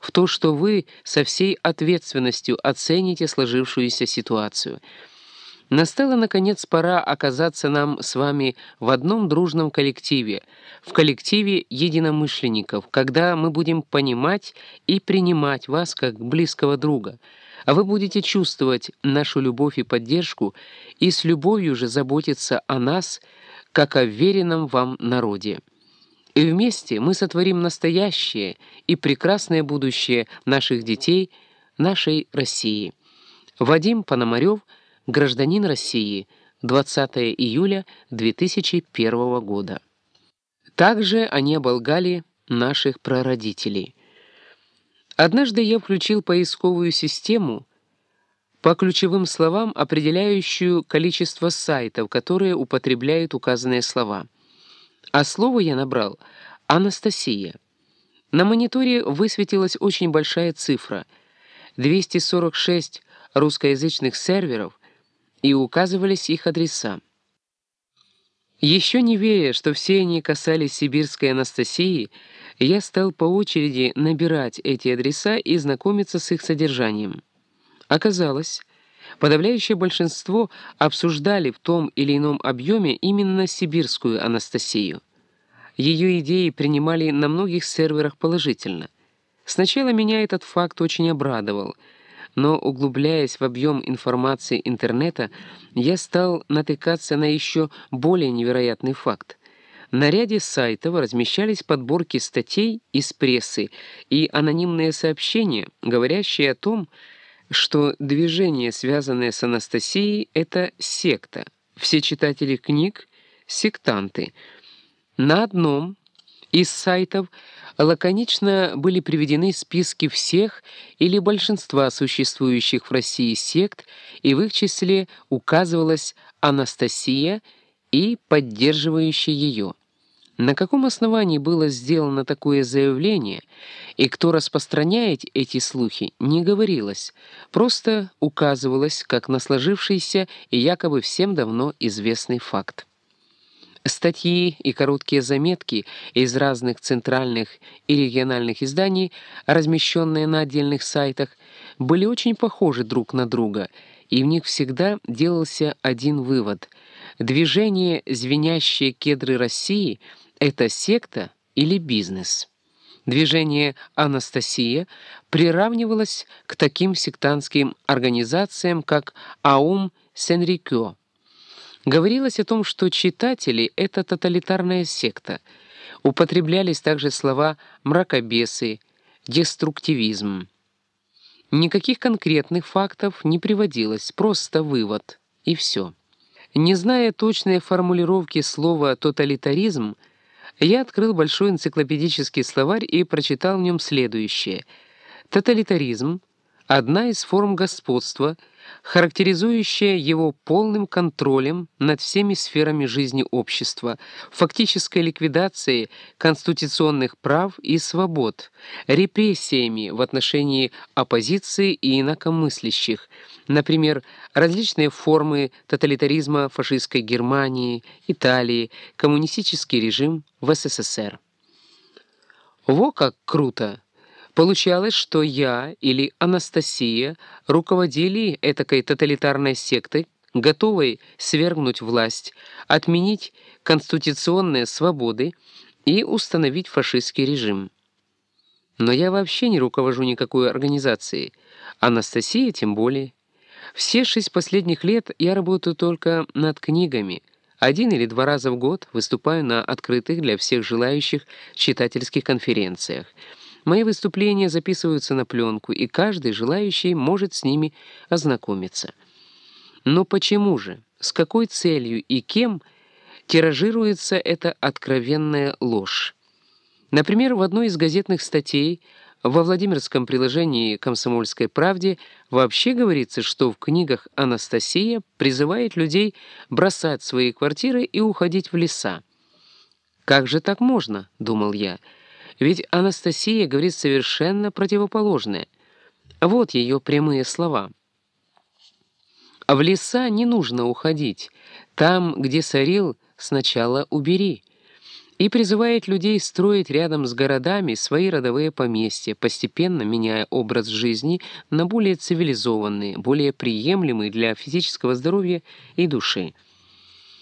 в то, что вы со всей ответственностью оцените сложившуюся ситуацию. Настала, наконец, пора оказаться нам с вами в одном дружном коллективе, в коллективе единомышленников, когда мы будем понимать и принимать вас как близкого друга, а вы будете чувствовать нашу любовь и поддержку и с любовью же заботиться о нас, как о веренном вам народе. И вместе мы сотворим настоящее и прекрасное будущее наших детей, нашей России. Вадим Пономарев – Гражданин России. 20 июля 2001 года. Также они оболгали наших прародителей. Однажды я включил поисковую систему по ключевым словам, определяющую количество сайтов, которые употребляют указанные слова. А слово я набрал «Анастасия». На мониторе высветилась очень большая цифра — 246 русскоязычных серверов, и указывались их адреса. Еще не веря, что все они касались сибирской Анастасии, я стал по очереди набирать эти адреса и знакомиться с их содержанием. Оказалось, подавляющее большинство обсуждали в том или ином объеме именно сибирскую Анастасию. Ее идеи принимали на многих серверах положительно. Сначала меня этот факт очень обрадовал — но, углубляясь в объем информации интернета, я стал натыкаться на еще более невероятный факт. На ряде сайтов размещались подборки статей из прессы и анонимные сообщения, говорящие о том, что движение, связанное с Анастасией, — это секта. Все читатели книг — сектанты. На одном из сайтов лаконично были приведены списки всех или большинства существующих в России сект, и в их числе указывалась Анастасия и поддерживающая ее. На каком основании было сделано такое заявление, и кто распространяет эти слухи, не говорилось, просто указывалось как на сложившийся и якобы всем давно известный факт. Статьи и короткие заметки из разных центральных и региональных изданий, размещенные на отдельных сайтах, были очень похожи друг на друга, и в них всегда делался один вывод. Движение «Звенящие кедры России» — это секта или бизнес. Движение «Анастасия» приравнивалось к таким сектантским организациям, как «Аум Сенрикё», Говорилось о том, что читатели — это тоталитарная секта. Употреблялись также слова «мракобесы», «деструктивизм». Никаких конкретных фактов не приводилось, просто вывод, и все. Не зная точной формулировки слова «тоталитаризм», я открыл большой энциклопедический словарь и прочитал в нем следующее. «Тоталитаризм — одна из форм господства — характеризующая его полным контролем над всеми сферами жизни общества, фактической ликвидацией конституционных прав и свобод, репрессиями в отношении оппозиции и инакомыслящих, например, различные формы тоталитаризма фашистской Германии, Италии, коммунистический режим в СССР. Во как круто! Получалось, что я или Анастасия руководили этакой тоталитарной сектой, готовой свергнуть власть, отменить конституционные свободы и установить фашистский режим. Но я вообще не руковожу никакой организацией, Анастасия тем более. Все шесть последних лет я работаю только над книгами. Один или два раза в год выступаю на открытых для всех желающих читательских конференциях — Мои выступления записываются на пленку, и каждый желающий может с ними ознакомиться. Но почему же, с какой целью и кем тиражируется эта откровенная ложь? Например, в одной из газетных статей во Владимирском приложении «Комсомольской правде» вообще говорится, что в книгах Анастасия призывает людей бросать свои квартиры и уходить в леса. «Как же так можно?» — думал я — ведь Анастасия говорит совершенно противоположное. Вот ее прямые слова. «В леса не нужно уходить. Там, где сорил, сначала убери. и призывает людей строить рядом с городами свои родовые поместья, постепенно меняя образ жизни на более цивилизованный, более приемлемый для физического здоровья и души.